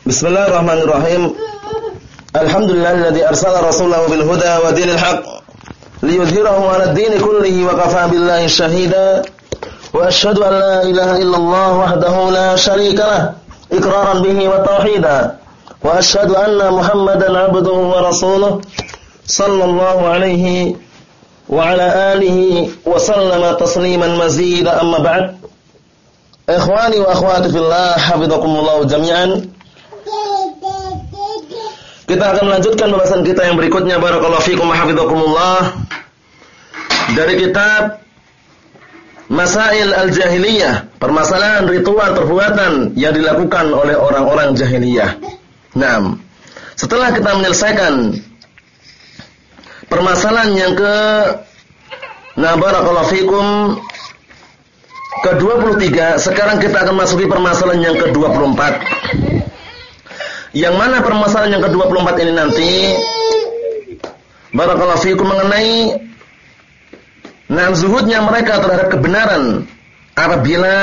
Bismillahirrahmanirrahim. Alhamdulillahilladzi arsala rasulahu bil huda wa dinil haqq liyudhhirahu 'ala ad-din kullihi wa kafaa billahi shahida. Wa asyhadu an la ilaha illallah wahdahu la syarika lah iqraran bihi wa tauhida. Wa asyhadu anna Muhammadan 'abduhu wa rasuluh sallallahu alaihi wa ala alihi wa sallama tasliman mazida amma ba'd. Ikhwani wa akhwati fillah, hafizakumullah jami'an. Kita akan melanjutkan pembahasan kita yang berikutnya barakallahu fikum hafizakumullah dari kitab Masail al-Jahiliyah, permasalahan ritual perbuatan yang dilakukan oleh orang-orang jahiliyah. Nah, setelah kita menyelesaikan permasalahan yang ke Nah barakallahu fikum ke-23, sekarang kita akan masuki permasalahan yang ke-24. Yang mana permasalahan yang ke-24 ini nanti barakallahu fikum mengenai nah zuhudnya mereka terhadap kebenaran apabila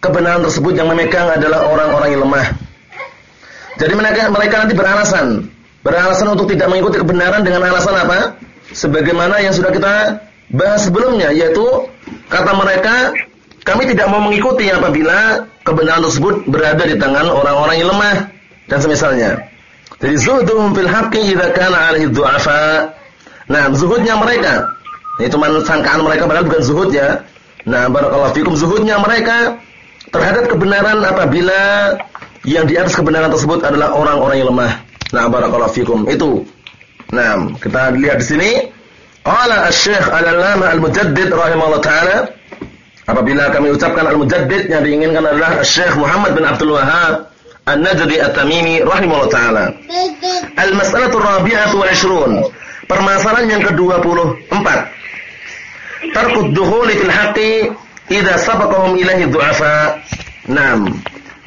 kebenaran tersebut yang memegang adalah orang-orang yang lemah. Jadi mereka mereka nanti beralasan, beralasan untuk tidak mengikuti kebenaran dengan alasan apa? Sebagaimana yang sudah kita bahas sebelumnya yaitu kata mereka kami tidak mau mengikuti apabila kebenaran tersebut berada di tangan orang-orang yang lemah dan semisalnya. Jadi zuhduhum fil haqqi idza kana 'alaihi du'afa. Nah, zuhudnya mereka itu sangkaan mereka padahal bukan zuhud ya. Nah, barakallahu fikum zuhudnya mereka terhadap kebenaran apabila yang di atas kebenaran tersebut adalah orang-orang yang lemah. Nah, barakallahu fikum. Itu. Nah, kita lihat di sini qala asy-syekh al-allamah al-mujaddid rahimahullah taala apabila kami ucapkan al-mujaddid yang diinginkan adalah Syekh Muhammad bin Abdul Wahhab An-Najdi At-Tamimi rahimahullah taala. Al-mas'alatu rabi'atu wal 20. Permasalahan yang ke-24. Tarkud dukhuli fil haqqi idza sabaqahum ilaihi du'afa. Naam.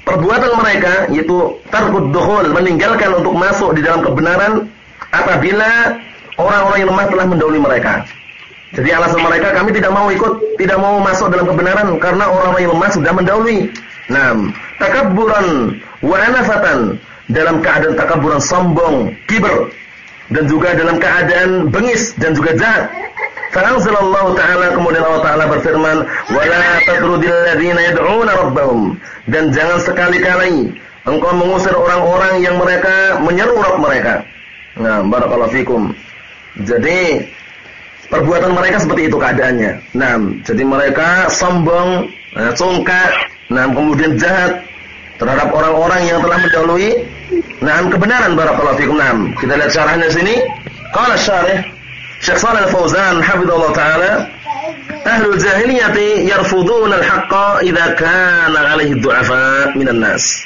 Perbuatan mereka yaitu tarkud dukhul meninggalkan untuk masuk di dalam kebenaran apabila orang-orang yang lemah telah mendahului mereka. Jadi alasan mereka kami tidak mau ikut, tidak mau masuk dalam kebenaran karena orang-orang yang lemah sudah mendahului. Naam, takabburan wa anafatan dalam keadaan takabburan sombong, kiber dan juga dalam keadaan bengis dan juga jahat. Fa'anzalallahu ta'ala kemudian Allah Ta'ala berfirman, "Wa la tatrudil ladzina yad'una rabbahum." Dan jangan sekali-kali engkau mengusir orang-orang yang mereka menyeru Rabb mereka. Nah, barakallahu fikum. Jadi perbuatan mereka seperti itu keadaannya. Nah, jadi mereka sombong, nah, congkak, Nah, kemudian jahat terhadap orang-orang yang telah mendahului nah kebenaran barakallahu fikum. Nah, kita lihat syarahnya sini. Qala syarih Syekh Shalal Fauzan hafizallahu taala Ahlul jahiliyati yarfuduna al-haqqa idza kana 'alaihi du'afa minan nas.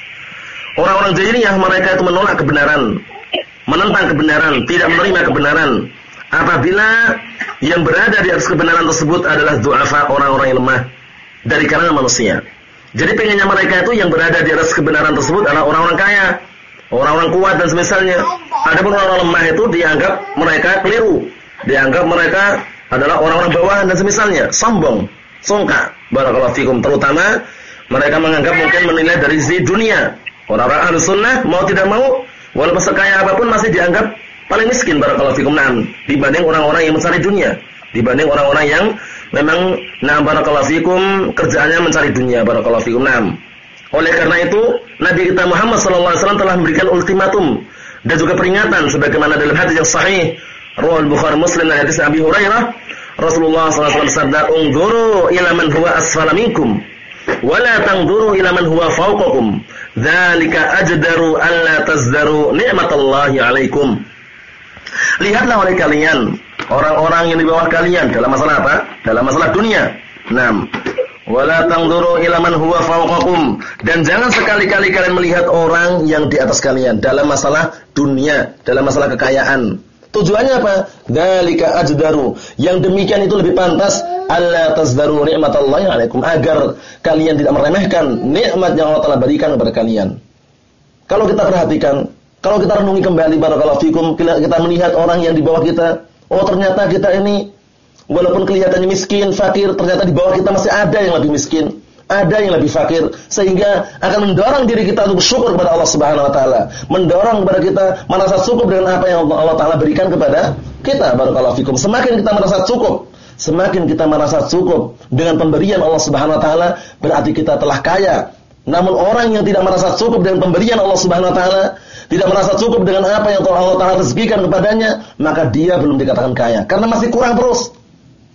Orang-orang jahiliyah mereka itu menolak kebenaran, menentang kebenaran, tidak menerima kebenaran apabila yang berada di atas kebenaran tersebut adalah du'afa orang-orang yang lemah dari kalangan manusia. Jadi pengennya mereka itu yang berada di atas kebenaran tersebut adalah orang-orang kaya, orang-orang kuat dan semisalnya. Adapun orang-orang lemah itu dianggap mereka keliru, dianggap mereka adalah orang-orang bawahan dan semisalnya, sombong, songkak. Barakallahu fikum terutama mereka menganggap mungkin menilai dari sisi dunia. Orang-orang ahli sunnah mau tidak mau walaupun sekaya apa pun masih dianggap paling miskin barakallahu fikum nah, dibanding orang-orang yang mencari dunia, dibanding orang-orang yang memang nah barakallahu fikum kerjaannya mencari dunia barakallahu fikum. Naam. Oleh karena itu Nabi kita Muhammad sallallahu alaihi wasallam telah memberikan ultimatum dan juga peringatan sebagaimana dalam hadis yang sahih riwayat Bukhari Muslim dan hadis Abi Hurairah Rasulullah SAW bersabda, "Unzuru ila man huwa asfala minkum, wa la tanzuru ila man huwa fawqakum. Dzalika ajdaru alla tazdaru ni'matallahi 'alaikum." Lihatlah oleh kalian orang-orang yang di bawah kalian dalam masalah apa? Dalam masalah dunia. Naam. Wala tanzuru ila man huwa fawqakum dan jangan sekali-kali kalian melihat orang yang di atas kalian dalam masalah dunia, dalam masalah kekayaan. Tujuannya apa? Dalika ajdaru. Yang demikian itu lebih pantas alla tazdaru ni'matallahi alaikum agar kalian tidak meremehkan nikmat yang Allah telah berikan kepada kalian. Kalau kita perhatikan, kalau kita renungi kembali barakallahu fikum, kita melihat orang yang di bawah kita, Oh ternyata kita ini walaupun kelihatannya miskin, fakir, ternyata di bawah kita masih ada yang lebih miskin. ada yang lebih fakir sehingga akan mendorong diri kita untuk bersyukur kepada Allah Subhanahu wa taala, mendorong kepada kita merasa cukup dengan apa yang Allah taala berikan kepada kita. Barakallahu fikum. Semakin kita merasa cukup, semakin kita merasa cukup dengan pemberian Allah Subhanahu wa taala, berarti kita telah kaya. Namun orang yang tidak merasa cukup dengan pemberian Allah Subhanahu wa taala, tidak merasa cukup dengan apa yang Allah taala rezekikan kepadanya, maka dia belum dikatakan kaya karena masih kurang terus.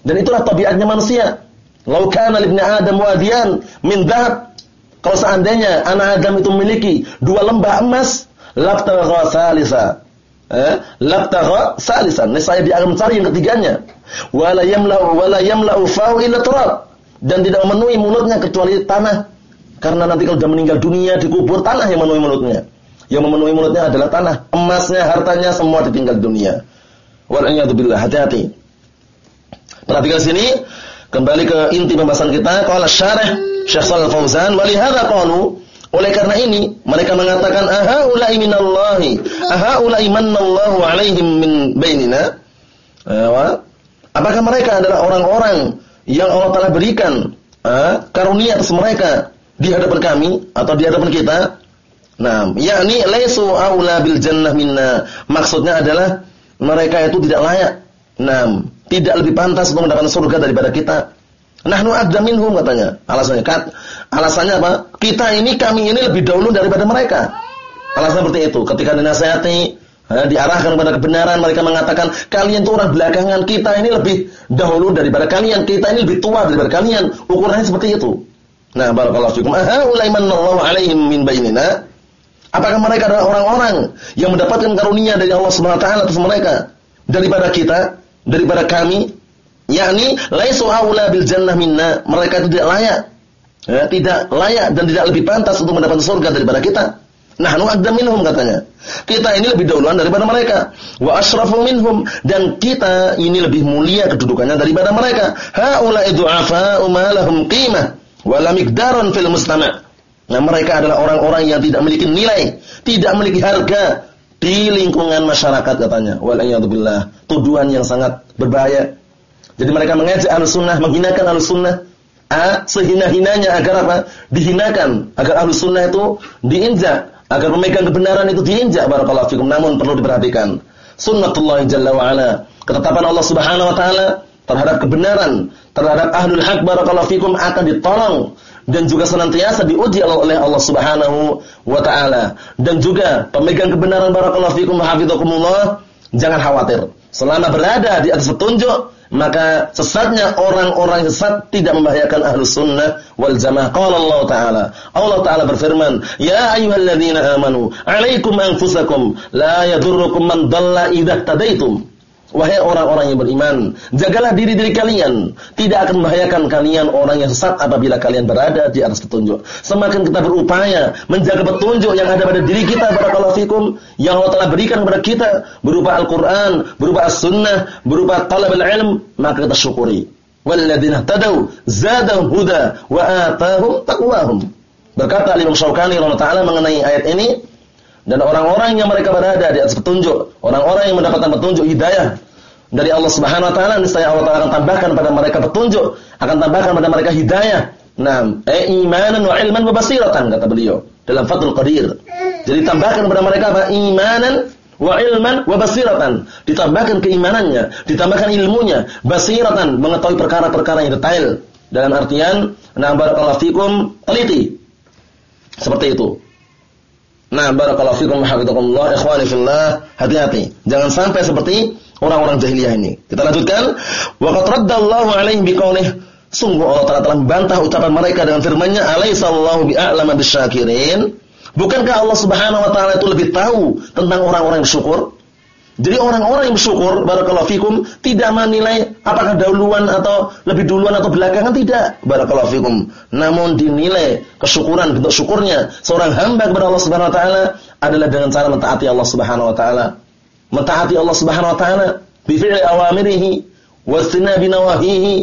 Dan itulah tabiatnya manusia. Lau kana ibni Adam wadiyan min dhahab. Kalau seandainya anak Adam itu memiliki dua lembah emas, labtagha salisa. Eh, labtagha salisan. Saya dia akan mencari yang ketiganya. Wala yamla'u wala yamla'u fa'u illa turab. Dan tidak memenuhi mulutnya kecuali tanah. Karena nanti kalau sudah meninggal dunia dikubur tanah yang memenuhi mulutnya. Yang memenuhi mulutnya adalah tanah. Emasnya, hartanya semua ditinggal dunia. Wal'iyadu hati-hati. Perhatikan sini, Kembali ke inti pembahasan kita, qala syarih Syekh Shalal Fauzan, wa qalu oleh karena ini mereka mengatakan ahaula'i minallahi ahaula'i manallahu alaihim min bainina apakah mereka adalah orang-orang yang Allah telah berikan uh, karunia atas mereka di hadapan kami atau di hadapan kita nah yakni laisu aula bil jannah minna maksudnya adalah mereka itu tidak layak nah tidak lebih pantas untuk mendapatkan surga daripada kita. Nahnu adza minhum katanya. Alasannya kat, alasannya apa? Kita ini kami ini lebih dahulu daripada mereka. Alasan seperti itu. Ketika dinasihati, eh, diarahkan kepada kebenaran, mereka mengatakan kalian itu orang belakangan, kita ini lebih dahulu daripada kalian, kita ini lebih tua daripada kalian. Ukurannya seperti itu. Nah, barakallahu fikum. Ahaulai manallahu alaihim min bainina. Apakah mereka adalah orang-orang yang mendapatkan karunia dari Allah Subhanahu wa atas mereka? Daripada kita? daripada kami yakni laisu aula bil jannah minna. Mereka tidak layak. Ya, tidak layak dan tidak lebih pantas untuk mendapatkan surga daripada kita. Nahnu aqdam minhum katanya. Kita ini lebih dahuluan daripada mereka. Wa asrafu minhum dan kita ini lebih mulia kedudukannya daripada mereka. Haula du'afa ma lahum qimah wa fil mustama' nah mereka adalah orang-orang yang tidak memiliki nilai tidak memiliki harga di lingkungan masyarakat katanya. Waliyadzubillah. Tuduhan yang sangat berbahaya. Jadi mereka mengejek al-sunnah, menghinakan al-sunnah. Ah, sehina-hinanya agar apa? Dihinakan. Agar al-sunnah itu diinjak. Agar memegang kebenaran itu diinjak. Barakallahu fikum. Namun perlu diperhatikan. Sunnatullah Jalla wa'ala. Ketetapan Allah subhanahu wa ta'ala terhadap kebenaran. Terhadap ahlul haq barakallahu fikum akan ditolong dan juga senantiasa diuji oleh Allah Subhanahu wa taala. Dan juga pemegang kebenaran barakallahu fikum hafizakumullah, jangan khawatir. Selama berada di atas petunjuk, maka sesatnya orang-orang sesat tidak membahayakan ahlu sunnah wal jamaah. Qala Allah Ta'ala. Allah Ta'ala berfirman, Ya ayuhalladzina amanu, alaikum anfusakum, la yadurrukum man dalla idha tadaitum. Wahai orang-orang yang beriman, jagalah diri-diri kalian. Tidak akan membahayakan kalian orang yang sesat apabila kalian berada di atas petunjuk. Semakin kita berupaya menjaga petunjuk yang ada pada diri kita, barakallahu fikum, yang Allah telah berikan kepada kita berupa Al-Qur'an, berupa As-Sunnah, berupa talabul ilm, maka kita syukuri. Walladzina tadau zadahum huda wa atahum taqwahum. Berkata Imam Syaukani rahimahullah taala mengenai ayat ini, dan orang-orang yang mereka berada di atas petunjuk, orang-orang yang mendapatkan petunjuk hidayah dari Allah Subhanahu wa taala, niscaya Allah taala akan tambahkan pada mereka petunjuk, akan tambahkan pada mereka hidayah. Nah, eh imanan wa ilman wa basiratan kata beliau dalam Fathul Qadir. Jadi tambahkan kepada mereka apa? Imanan wa ilman wa basiratan. Ditambahkan keimanannya, ditambahkan ilmunya, basiratan mengetahui perkara-perkara yang detail. Dalam artian, nah barakallahu fikum teliti. Seperti itu. Nah, barakallahu fikum hafizakumullah ikhwani fillah, hati-hati. Jangan sampai seperti orang-orang jahiliyah ini. Kita lanjutkan. Wa qad raddallahu alaihim biqaulih Sungguh Allah Ta'ala telah membantah ucapan mereka dengan firman-Nya, "Alaihissallahu bi'a'lama bisyakirin?" Bukankah Allah Subhanahu wa taala itu lebih tahu tentang orang-orang yang bersyukur? Jadi orang-orang yang bersyukur, barakallahu fikum, tidak menilai apakah dahuluan atau lebih duluan atau belakangan tidak, barakallahu fikum. Namun dinilai kesyukuran bentuk syukurnya seorang hamba kepada Allah Subhanahu wa taala adalah dengan cara mentaati Allah Subhanahu wa taala. Mentaati Allah Subhanahu wa taala bi fi'li awamirihi wa istinabi nawahihi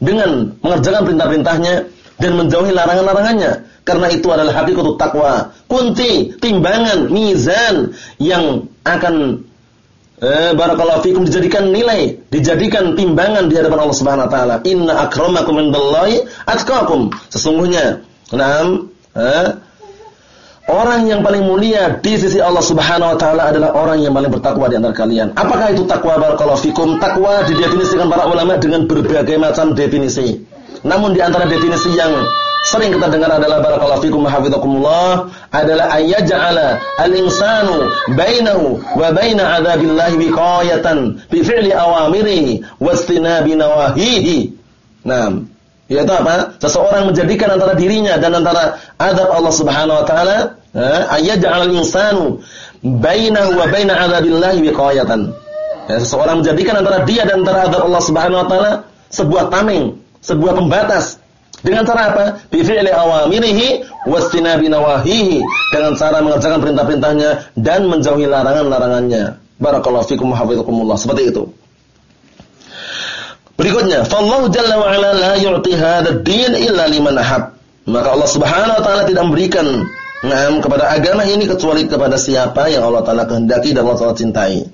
dengan mengerjakan perintah-perintahnya dan menjauhi larangan-larangannya. Karena itu adalah hakikatul takwa. Kunti, timbangan, mizan yang akan eh, barakallahu fikum dijadikan nilai, dijadikan timbangan di hadapan Allah Subhanahu wa taala. Inna akramakum indallahi atqakum. Sesungguhnya, enam eh, Orang yang paling mulia di sisi Allah Subhanahu wa taala adalah orang yang paling bertakwa di antara kalian. Apakah itu takwa barakallahu fikum? Takwa didefinisikan para ulama dengan berbagai macam definisi. Namun di antara definisi yang sering kita dengar adalah barakallahu fikum hafizakumullah adalah ayyaj'ala al-insanu bainahu wa baina 'adzabillahi wiqayatan bi fi'li awamirihi wastinabi nawahihi. Naam. Yaitu apa? Seseorang menjadikan antara dirinya dan antara azab Allah Subhanahu wa taala ayat al insanu bainahu wa baina adzabillahi wiqayatan. Ya, seseorang menjadikan antara dia dan antara azab Allah Subhanahu wa taala sebuah tameng, sebuah pembatas. Dengan cara apa? Bi fi'li awamirihi wastinabi nawahihi, dengan cara mengerjakan perintah-perintahnya dan menjauhi larangan-larangannya. Barakallahu fikum hafizakumullah. Seperti itu. Berikutnya, fallahu jalla wa ala la yu'ti hadzal din illa liman ahab. Maka Allah Subhanahu wa taala tidak memberikan Nah, kepada agama ini kecuali kepada siapa yang Allah Taala kehendaki dan Allah Taala cintai.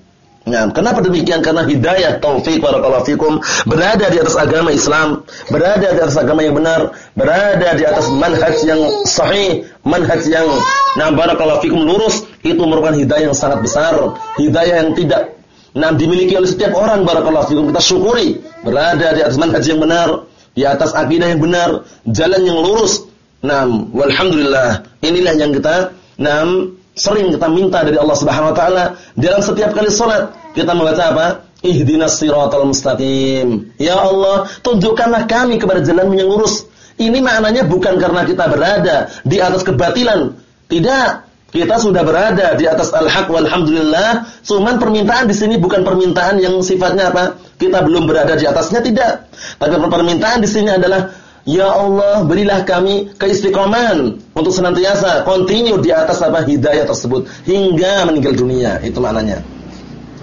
Nah, kenapa demikian? Karena hidayah, taufik, barakallahu fikum berada di atas agama Islam, berada di atas agama yang benar, berada di atas manhaj yang sahih, manhaj yang nah barakallahu fikum lurus, itu merupakan hidayah yang sangat besar, hidayah yang tidak nah dimiliki oleh setiap orang barakallahu fikum. Kita syukuri berada di atas manhaj yang benar, di atas akidah yang benar, jalan yang lurus, Naam, walhamdulillah. Inilah yang kita naam sering kita minta dari Allah Subhanahu wa taala dalam setiap kali salat. Kita membaca apa? Ihdinas siratal mustaqim. Ya Allah, tunjukkanlah kami kepada jalan yang lurus. Ini maknanya bukan karena kita berada di atas kebatilan. Tidak. Kita sudah berada di atas al-haq walhamdulillah. Cuman permintaan di sini bukan permintaan yang sifatnya apa? Kita belum berada di atasnya tidak. Tapi permintaan di sini adalah Ya Allah, berilah kami keistiqomahan untuk senantiasa continue di atas apa hidayah tersebut hingga meninggal dunia. Itu maknanya.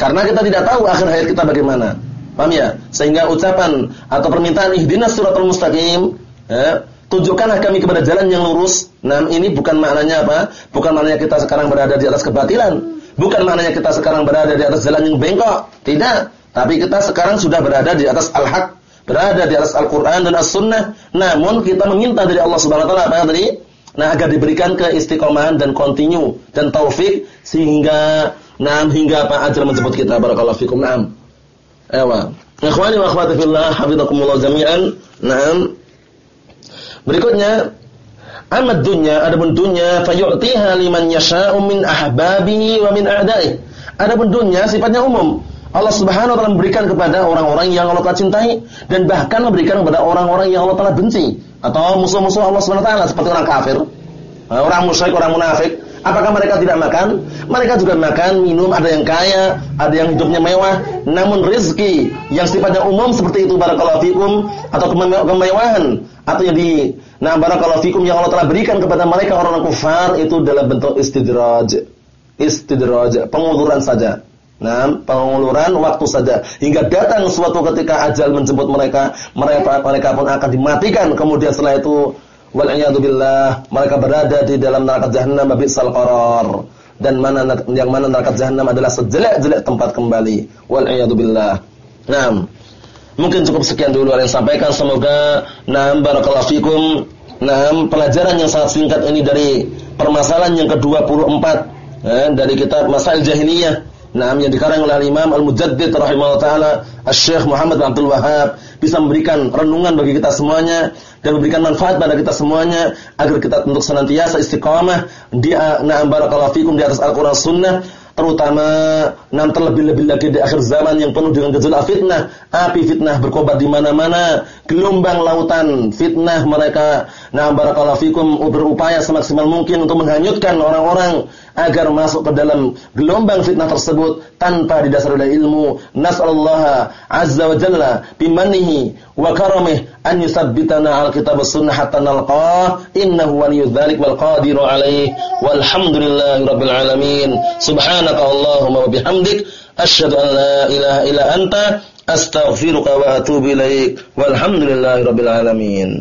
Karena kita tidak tahu akhir hayat kita bagaimana. Paham ya? Sehingga ucapan atau permintaan ihdinas suratul mustaqim, ya, tunjukkanlah kami kepada jalan yang lurus. Nah, ini bukan maknanya apa? Bukan maknanya kita sekarang berada di atas kebatilan. Bukan maknanya kita sekarang berada di atas jalan yang bengkok. Tidak. Tapi kita sekarang sudah berada di atas al-haq berada di atas Al-Qur'an dan As-Sunnah, namun kita meminta dari Allah Subhanahu wa taala apa tadi? Nah, agar diberikan keistiqomahan dan kontinu dan taufik sehingga nah hingga apa ajar menjemput kita barakallahu fikum. Naam. Ewa. Ikhwani wa akhwati fillah, hafizakumullah jami'an. Naam. Berikutnya Amad dunya, adapun dunya fayu'tiha liman yasha'u min ahbabihi wa min a'da'ihi. Adapun dunya sifatnya umum. Allah Subhanahu wa taala memberikan kepada orang-orang yang Allah Taala cintai dan bahkan memberikan kepada orang-orang yang Allah Taala benci atau musuh-musuh Allah Subhanahu wa taala seperti orang kafir, orang musyrik, orang munafik. Apakah mereka tidak makan? Mereka juga makan, minum, ada yang kaya, ada yang hidupnya mewah, namun rezeki yang sifatnya umum seperti itu barakallahu fikum atau kemewahan atau yang di nah barakallahu fikum yang Allah telah berikan kepada mereka orang-orang kufar itu dalam bentuk istidraj. Istidraj, penguluran saja. Nah, penguluran waktu saja hingga datang suatu ketika ajal menjemput mereka, mereka mereka pun akan dimatikan. Kemudian setelah itu wal billah, mereka berada di dalam neraka jahanam babisal qarar. Dan mana yang mana neraka jahanam adalah sejelek-jelek tempat kembali. Wal billah. Nah, mungkin cukup sekian dulu yang sampaikan. Semoga nah barakallahu fikum. Nah, pelajaran yang sangat singkat ini dari permasalahan yang ke-24 eh, dari kitab Masail Jahiliyah Nah, yang dikarang oleh Imam Al-Mujaddid rahimahullah taala, Asy-Syaikh Muhammad bin Abdul Wahhab bisa memberikan renungan bagi kita semuanya dan memberikan manfaat pada kita semuanya agar kita untuk senantiasa istiqamah di na'am barakallahu fikum di atas Al-Qur'an Sunnah terutama nam terlebih-lebih lagi di akhir zaman yang penuh dengan gejolak fitnah, api fitnah berkobar di mana-mana, gelombang lautan fitnah mereka. Nah, barakallahu fikum berupaya semaksimal mungkin untuk menghanyutkan orang-orang agar masuk ke dalam gelombang fitnah tersebut tanpa didasari oleh ilmu. Nas'alullah azza wa jalla bimanihi wa karamih an yusabbitana al-kitab sunnah hatta nalqah innahu waliyyu dzalik wal qadiru alaih walhamdulillahi rabbil alamin. Subhan subhanaka Allahumma wa bihamdik asyhadu an la ilaha illa anta astaghfiruka wa atubu ilaik walhamdulillahi rabbil alamin